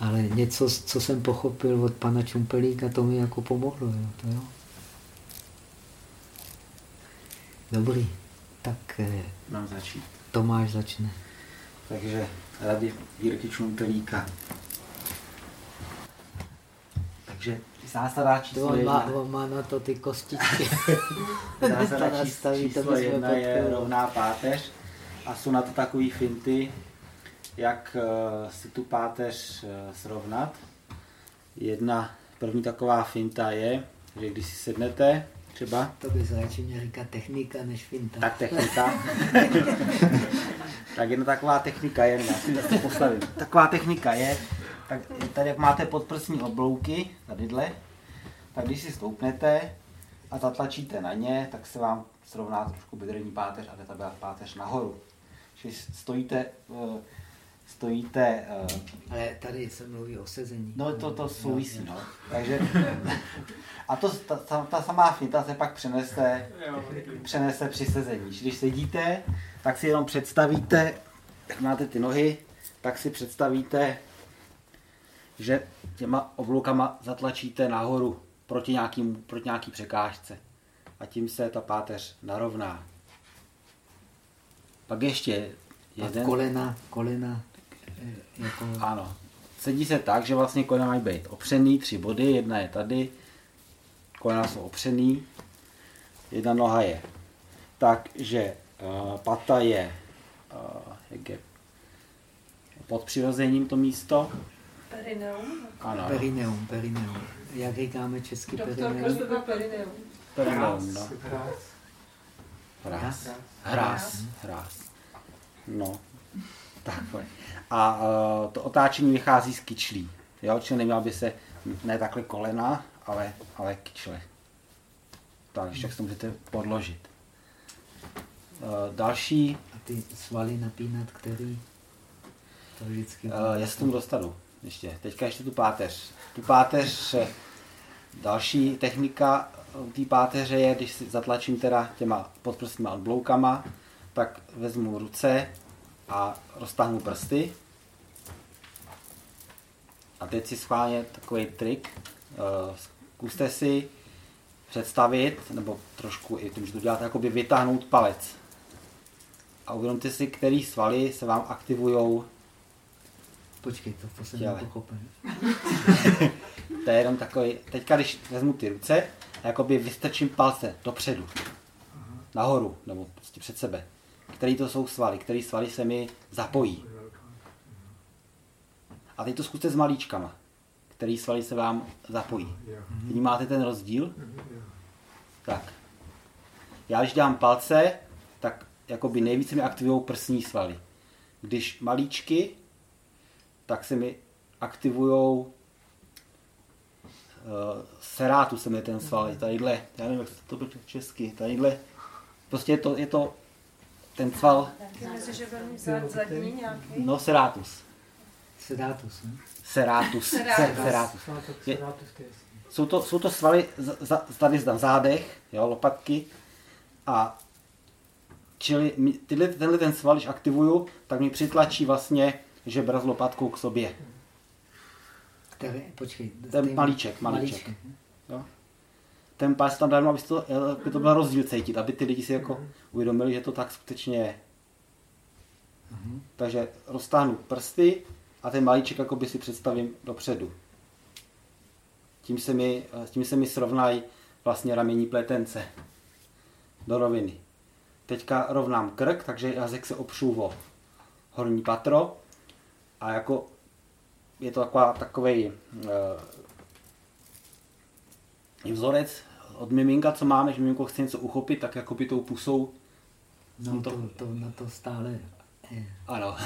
Ale něco, co jsem pochopil od pana Čumpelíka, to mi jako pomohlo. Jo, to jo. Dobrý, tak eh, Mám začít. Tomáš začne. Takže rady Jirky Čumpelíka. Takže zásada To číslo on má, jedna. on má na to ty kostičky. Zásada To to číslo bychom jedna je rovná páteř a jsou na to takové finty, jak eh, si tu páteř eh, srovnat. Jedna první taková finta je, že když si sednete, třeba, To bys radši měl říkat technika než finta. tak technika. tak jedna taková technika je, já si to postavím. Taková technika je, tak tady jak máte podprsní oblouky, tadyhle, tak když si stoupnete a zatlačíte na ně, tak se vám srovná trošku bedrení páteř a jde ta páteř nahoru. Čili stojíte, eh, stojíte, eh, Ale tady se mluví o sezení. no to, to souvisí, no. Takže, a to, ta, ta, ta samá finta se pak přenese, přenese při sezení. Když sedíte, tak si jenom představíte, jak máte ty nohy, tak si představíte, že těma obloukama zatlačíte nahoru proti, nějakým, proti nějaký překážce. A tím se ta páteř narovná. Pak ještě A jeden. kolena, kolena, eh, jako Ano. Sedí se tak, že vlastně kolena mají být opřený, tři body, jedna je tady, kolena jsou opřený, jedna noha je. Takže uh, pata je, uh, jak je pod přirozením to místo. Perineum. Ano, perineum, perineum. Jak říkáme česky Doktor perineum? Krstova perineum. perineum, no. Hráz. Hráz. Hráz. Hráz. No. Takhle. A uh, to otáčení vychází z kyčlí. Jo, čili neměla by se ne takhle kolena, ale, ale kyčle. Takže tak si to můžete podložit. Uh, další, A ty svaly napínat, který? To vždycky... uh, já se tomu dostanu ještě. Teďka ještě tu páteř. Tu páteř, další technika té páteře je, když si zatlačím teda těma podprstníma odbloukama, tak vezmu ruce a roztáhnu prsty. A teď si schválně takový trik. eh, Zkuste si představit, nebo trošku i tím, že to děláte, jakoby vytáhnout palec. A uvědomte si, který svaly se vám aktivují Počkej, to, to jsem nepochopil. To je jenom takový, teďka když vezmu ty ruce, jakoby vystrčím palce dopředu, nahoru, nebo prostě před sebe. Který to jsou svaly, který svaly se mi zapojí. A teď to zkuste s malíčkama, který svaly se vám zapojí. Vnímáte ten rozdíl? Tak. Já když dám palce, tak jakoby nejvíce mi aktivují prsní svaly. Když malíčky, tak se mi aktivují uh, serátu se mi ten sval, tadyhle, já nevím, jak to bude česky, tadyhle, prostě je to, je to ten nějaký? no serátus. Sedatus, ne? Serratus. Serratus. Se- serratus. Svátek, Je- sedátus, to je jasný. Jsou to, jsou to svaly z, za, tady na zádech, jo, lopatky. A čili tyhle, tenhle ten sval, když aktivuju, tak mi přitlačí vlastně žebra s lopatkou k sobě. Který, počkej. Ten ty- malíček, malíček. Ten pás tam dám, aby to, aby to byl rozdíl cítit, aby ty lidi si jako uvědomili, že to tak skutečně je. Takže roztáhnu prsty a ten malíček jakoby si představím dopředu. Tím se mi, tím se mi srovnají vlastně ramení pletence do roviny. Teďka rovnám krk, takže jazyk se opřu o horní patro a jako je to taková, takovej uh, vzorec od miminka, co máme, že miminko chce něco uchopit, tak jako by tou pusou, No to- to, to, na to stále, ano.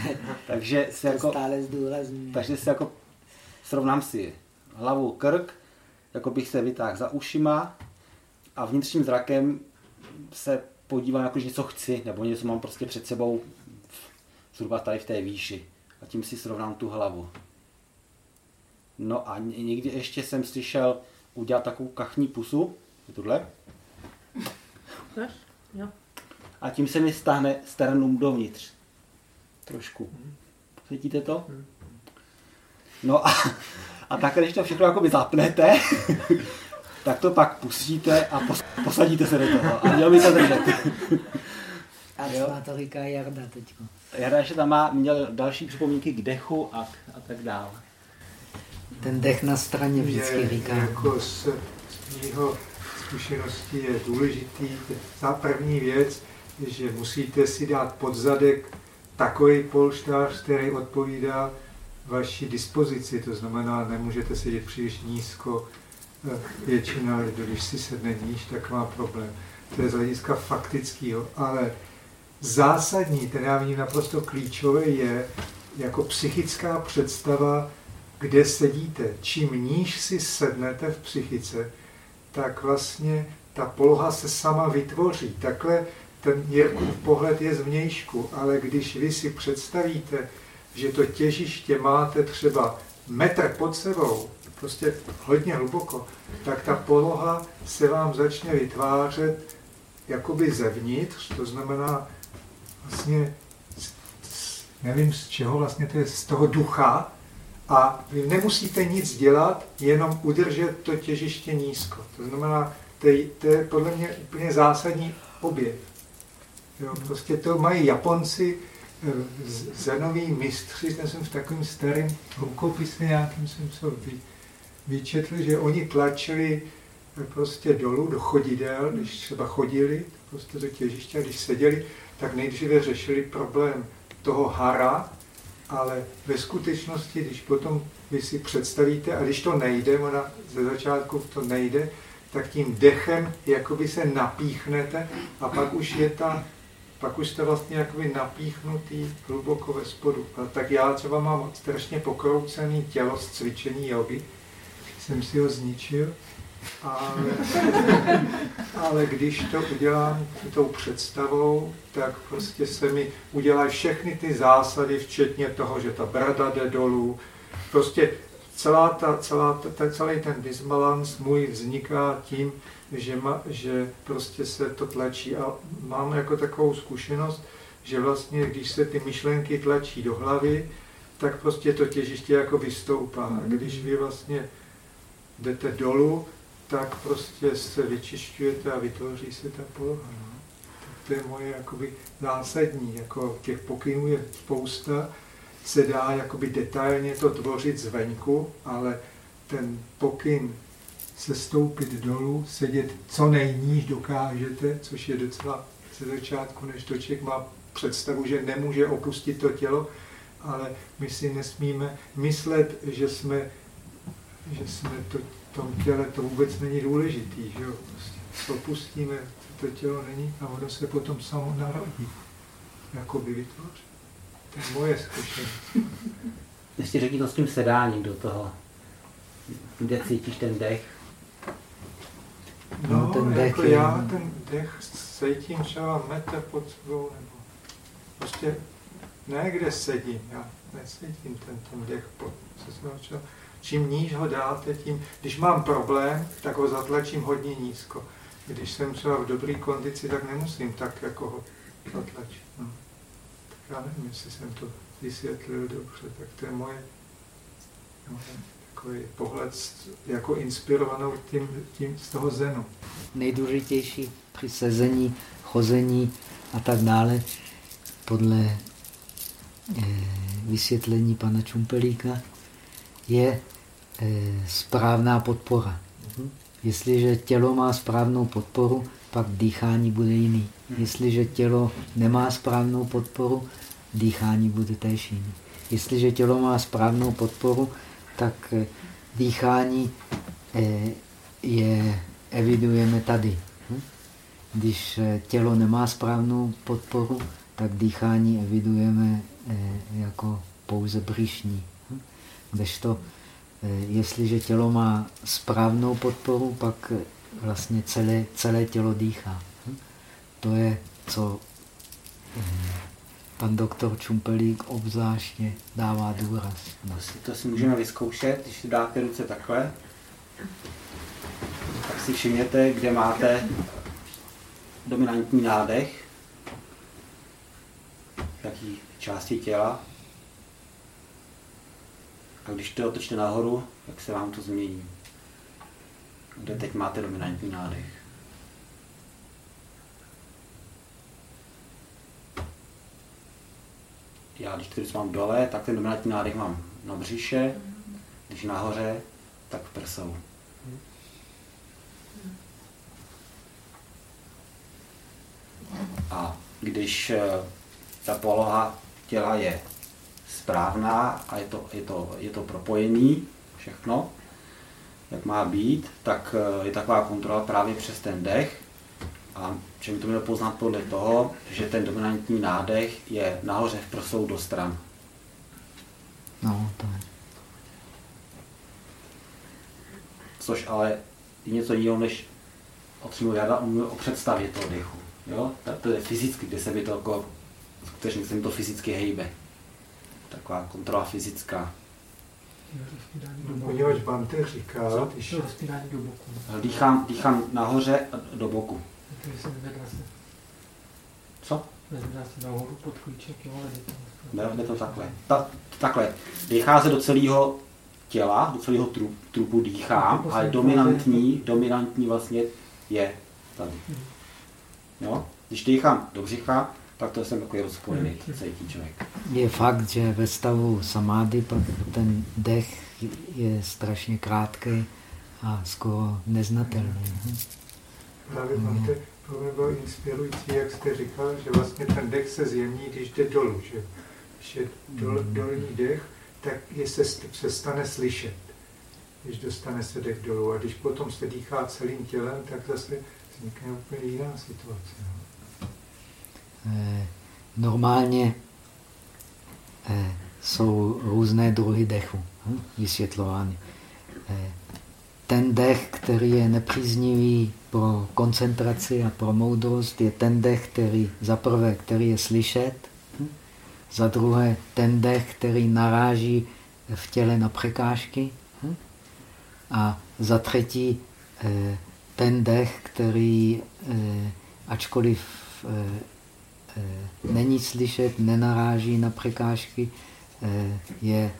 takže se to jako, stále zdůrazňuje. takže se jako srovnám si hlavu, krk, jako bych se vytáhl za ušima a vnitřním zrakem se podívám, jako že něco chci, nebo něco mám prostě před sebou zhruba tady v té výši. A tím si srovnám tu hlavu. No a ně- někdy ještě jsem slyšel udělat takovou kachní pusu, je tuhle? Jo. a tím se mi stáhne sternum dovnitř. Trošku. Cítíte to? No a, a tak, když to všechno jakoby zapnete, tak to pak pustíte a pos, posadíte se do toho. A měl by se držet. A Jo. co na to říká Jarda teďko. Jarda ještě tam má, měl další připomínky k dechu a, a tak dále. Ten dech na straně vždycky je, říká. jako z, z mýho zkušenosti je důležitý. Ta první věc, že musíte si dát pod zadek takový polštář, který odpovídá vaší dispozici. To znamená, nemůžete sedět příliš nízko. Eh, Většina lidí, když si sedne níž, tak má problém. To je z hlediska faktického. Ale zásadní, ten já vidím naprosto klíčové, je jako psychická představa, kde sedíte. Čím níž si sednete v psychice, tak vlastně ta poloha se sama vytvoří. Takhle ten Jirkův pohled je zvnějšku, ale když vy si představíte, že to těžiště máte třeba metr pod sebou, prostě hodně hluboko, tak ta poloha se vám začne vytvářet jakoby zevnitř, to znamená vlastně, nevím z čeho vlastně to je, z toho ducha, a vy nemusíte nic dělat, jenom udržet to těžiště nízko. To znamená, to je, to je podle mě úplně zásadní objev. Jo, prostě to mají Japonci, eh, zenoví mistři, já jsem v takovém starém rukopise nějakým jsem se vy, vyčetl, že oni tlačili eh, prostě dolů do chodidel, když třeba chodili, prostě do těžiště, a když seděli, tak nejdříve řešili problém toho hara, ale ve skutečnosti, když potom vy si představíte, a když to nejde, ona ze začátku to nejde, tak tím dechem jakoby se napíchnete a pak už je ta, pak už jste vlastně jakoby napíchnutý hluboko ve spodu. A tak já třeba mám strašně pokroucený tělo z cvičení jogy, jsem si ho zničil, ale, ale když to udělám tou představou, tak prostě se mi udělají všechny ty zásady, včetně toho, že ta brada jde dolů. Prostě celá ta, celá ta, ta, celý ten disbalans můj vzniká tím, že, ma, že prostě se to tlačí. A mám jako takovou zkušenost, že vlastně, když se ty myšlenky tlačí do hlavy, tak prostě to těžiště jako vystoupá. A když vy vlastně jdete dolů, tak prostě se vyčišťujete a vytvoří se ta poloha. No. Tak to je moje jakoby zásadní, jako těch pokynů je spousta, se dá jakoby detailně to tvořit zvenku, ale ten pokyn se stoupit dolů, sedět co nejníž dokážete, což je docela ze začátku, než to člověk má představu, že nemůže opustit to tělo, ale my si nesmíme myslet, že jsme, že jsme to, tom těle, to vůbec není důležitý, že jo? Prostě opustíme, to tělo není a ono se potom samo narodí, jako by vytvoří. To je moje zkušenost. Ještě řekni to s tím sedáním do toho. Kde cítíš ten dech? No, No, ten ten dech jako je- já ten dech cítím třeba metr pod sebou, nebo prostě ne kde sedím. Já necítím ten, ten dech. Po, co jsem začal. Čím níž ho dáte, tím, když mám problém, tak ho zatlačím hodně nízko. Když jsem třeba v dobré kondici, tak nemusím tak jako ho zatlačit. No. Tak já nevím, jestli jsem to vysvětlil dobře, tak to je moje, moje takový pohled jako inspirovanou tím, tím z toho zenu. Nejdůležitější při sezení, chození a tak dále, podle eh, vysvětlení pana Čumpelíka, je eh, správná podpora. Jestliže tělo má správnou podporu, pak dýchání bude jiný. Jestliže tělo nemá správnou podporu, dýchání bude též jiný. Jestliže tělo má správnou podporu, tak eh, dýchání eh, je, evidujeme tady. Hm? Když tělo nemá správnou podporu, tak dýchání evidujeme jako pouze břišní. Kdežto, jestliže tělo má správnou podporu, pak vlastně celé, celé tělo dýchá. Hm? To je, co pan doktor Čumpelík obzvláště dává důraz. To si, to si můžeme vyzkoušet, když dáte ruce takhle, tak si všimněte, kde máte dominantní nádech, v jaký části těla. A když to otočíte nahoru, jak se vám to změní. Kde teď máte dominantní nádech. já když tedy mám dole, tak ten dominantní nádech mám na břiše, když nahoře, tak v prsou. A když eh, ta poloha těla je správná a je to, je to, je to propojený, všechno, jak má být, tak eh, je taková kontrola právě přes ten dech, a čím to měl poznat podle toho, že ten dominantní nádech je nahoře v prsou do stran. No, to je. Což ale je něco jiného, než o přímo jáda o představě toho dechu. Jo? To je fyzicky, kde se by to jako, skutečně se mi to fyzicky hejbe. Taková kontrola fyzická. Poněvadž Bante říkal, když... Dýchám, dýchám nahoře a do boku. Co? Nezvedá se nahoru pod klíček, jo, ale to... Ne, to takhle. Ta, takhle. Dýchá se do celého těla, do celého trup, trupu dýchám, ale dominantní, dominantní vlastně je tady. Mhm. Jo? Když dýchám do břicha, tak to jsem takový rozpojený, mhm. cítí člověk. Je fakt, že ve stavu samády pak ten dech je strašně krátký a skoro neznatelný. Právě mm. to pro mě bylo inspirující, jak jste říkal, že vlastně ten dech se zjemní, když jde dolů. Že? Když je dol, mm. dolní dech, tak je se, se stane slyšet, když dostane se dech dolů. A když potom se dýchá celým tělem, tak zase vznikne úplně jiná situace. No. Eh, normálně eh, jsou různé druhy dechu hm, vysvětlovány. Eh, ten dech, který je nepříznivý pro koncentraci a pro moudrost, je ten dech, který za prvé, který je slyšet, hm? za druhé ten dech, který naráží v těle na překážky hm? a za třetí ten dech, který ačkoliv není slyšet, nenaráží na překážky, je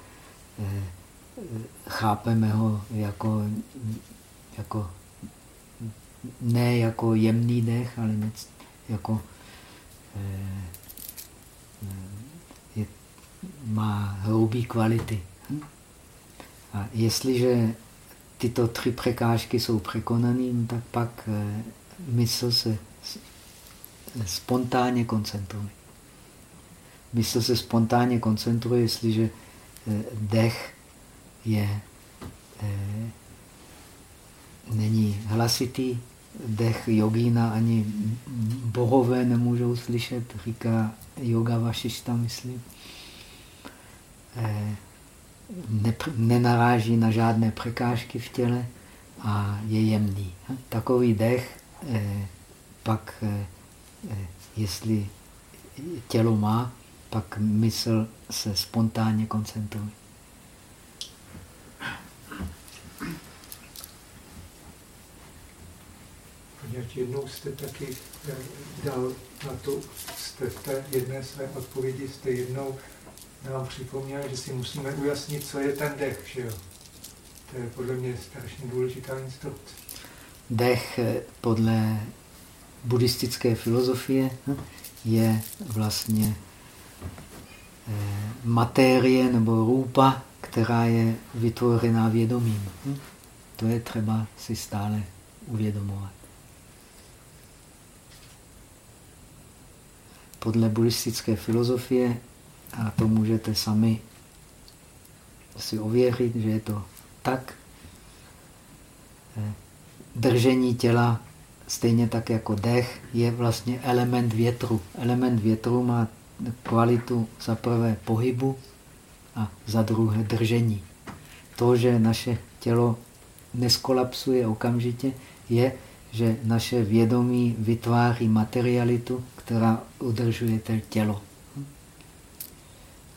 chápeme ho jako, jako ne jako jemný dech, ale jako eh, je, má hrubý kvality. Hm? A jestliže tyto tři překážky jsou překonané, no tak pak eh, mysl se spontánně koncentruje. Mysl se spontánně koncentruje, jestliže eh, dech je, eh, není hlasitý, dech jogína ani bohové nemůžou slyšet, říká yoga vašišta, myslím. Eh, ne, nenaráží na žádné překážky v těle a je jemný. Takový dech pak, jestli tělo má, pak mysl se spontánně koncentruje. Poněvadž jednou jste taky eh, dal na to, jste v té jedné své odpovědi jste jednou nám připomněl, že si musíme ujasnit, co je ten dech, že jo? To je podle mě strašně důležitá instrukce. Dech eh, podle buddhistické filozofie hm, je vlastně eh, materie nebo růpa, která je vytvořená vědomím. Hm. To je třeba si stále uvědomovat. Podle buddhistické filozofie, a to můžete sami si ověřit, že je to tak, eh, držení těla stejně tak jako dech je vlastně element větru. Element větru má kvalitu za prvé pohybu a za druhé držení. To, že naše tělo neskolapsuje okamžitě, je, že naše vědomí vytváří materialitu, která udržuje tělo.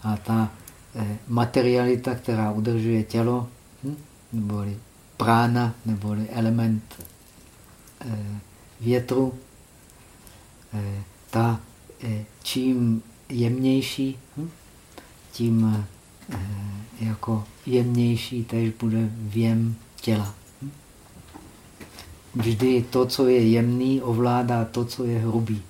A ta eh, materialita, která udržuje tělo, hm, neboli prána, neboli element větru, eh, ta čím jemnější, hm, tím jako jemnější tež bude věm těla. Hm. Vždy to, co je jemný, ovládá to, co je hrubý.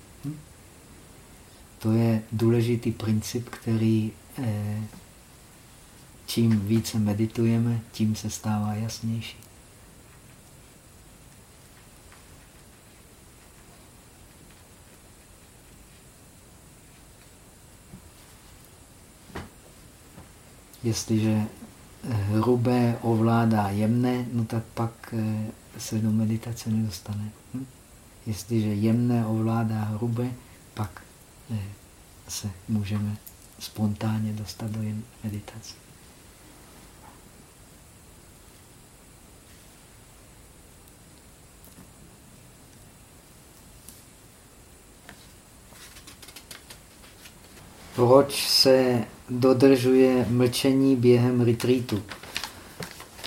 To je důležitý princip, který Eh, čím více meditujeme, tím se stává jasnější. Jestliže eh, hrubé ovládá jemné, no tak pak eh, se do meditace nedostane. Hm? Jestliže jemné ovládá hrubé, pak se můžeme spontánně dostat do meditace. Proč se dodržuje mlčení během retreatu?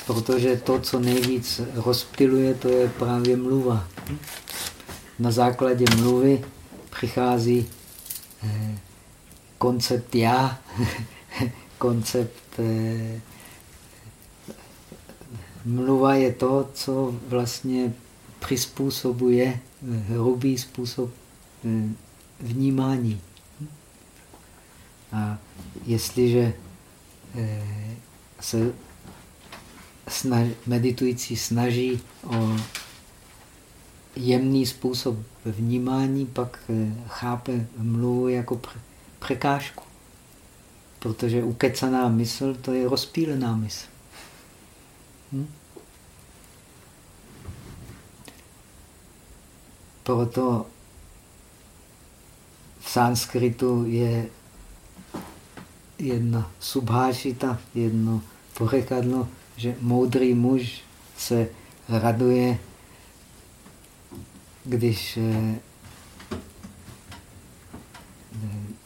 Protože to, co nejvíc rozptiluje, to je právě mluva. Na základě mluvy přichází eh, koncept já, koncept eh, mluva je to, co vlastně přizpůsobuje hrubý způsob eh, vnímání. A jestliže eh, se snaž, meditující snaží o jemný způsob vnímání, pak chápe mluvu jako překážku. Protože ukecaná mysl, to je rozpílená mysl. Hm? Proto v sanskritu je jedna subhášita, jedno porekadlo, že moudrý muž se raduje, když eh,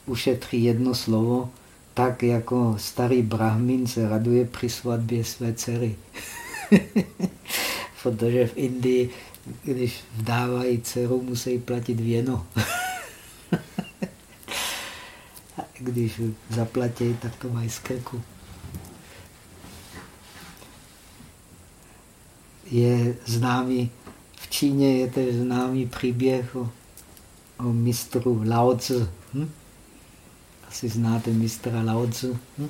ušetří jedno slovo, tak jako starý brahmin se raduje při svatbě své dcery. Protože v Indii, když vdávají dceru, musí platit věno. když zaplatí, tak to mají z krku. Je známý, v Číně je to známý příběh o, o mistru Lao Tzu. Hm? Asi znáte mistra Lao Tzu, hm?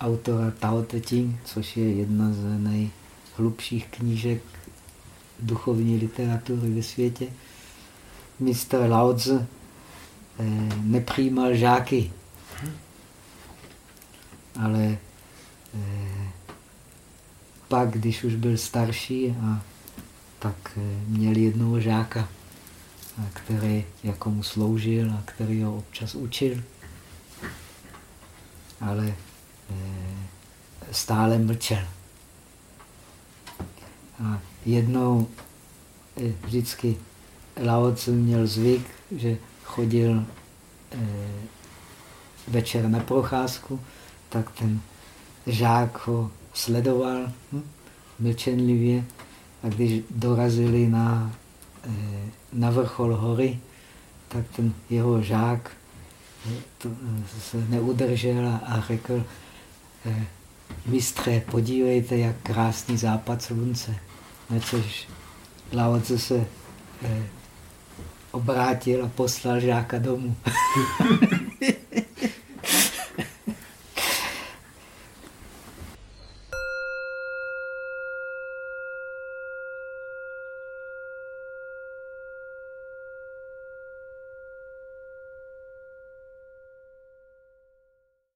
autora Tao Te Ching, což je jedna z nejhlubších knížek duchovní literatury ve světě. Mistr Lao Tzu eh, nepřijímal žáky? Ale eh, pak, když už byl starší, a, tak eh, měl jednoho žáka, který jako mu sloužil a který ho občas učil ale eh, stále mlčel. A jednou vždycky Lao Tzu měl zvyk, že chodil večer na procházku, tak ten žák ho sledoval hm, mlčenlivě a když dorazili na, eh, na vrchol hory, tak ten jeho žák eh, to, eh, se neudržel a řekl, mistře, podívejte, jak krásný západ slunce. Což Lao se obrátil a poslal žáka domů.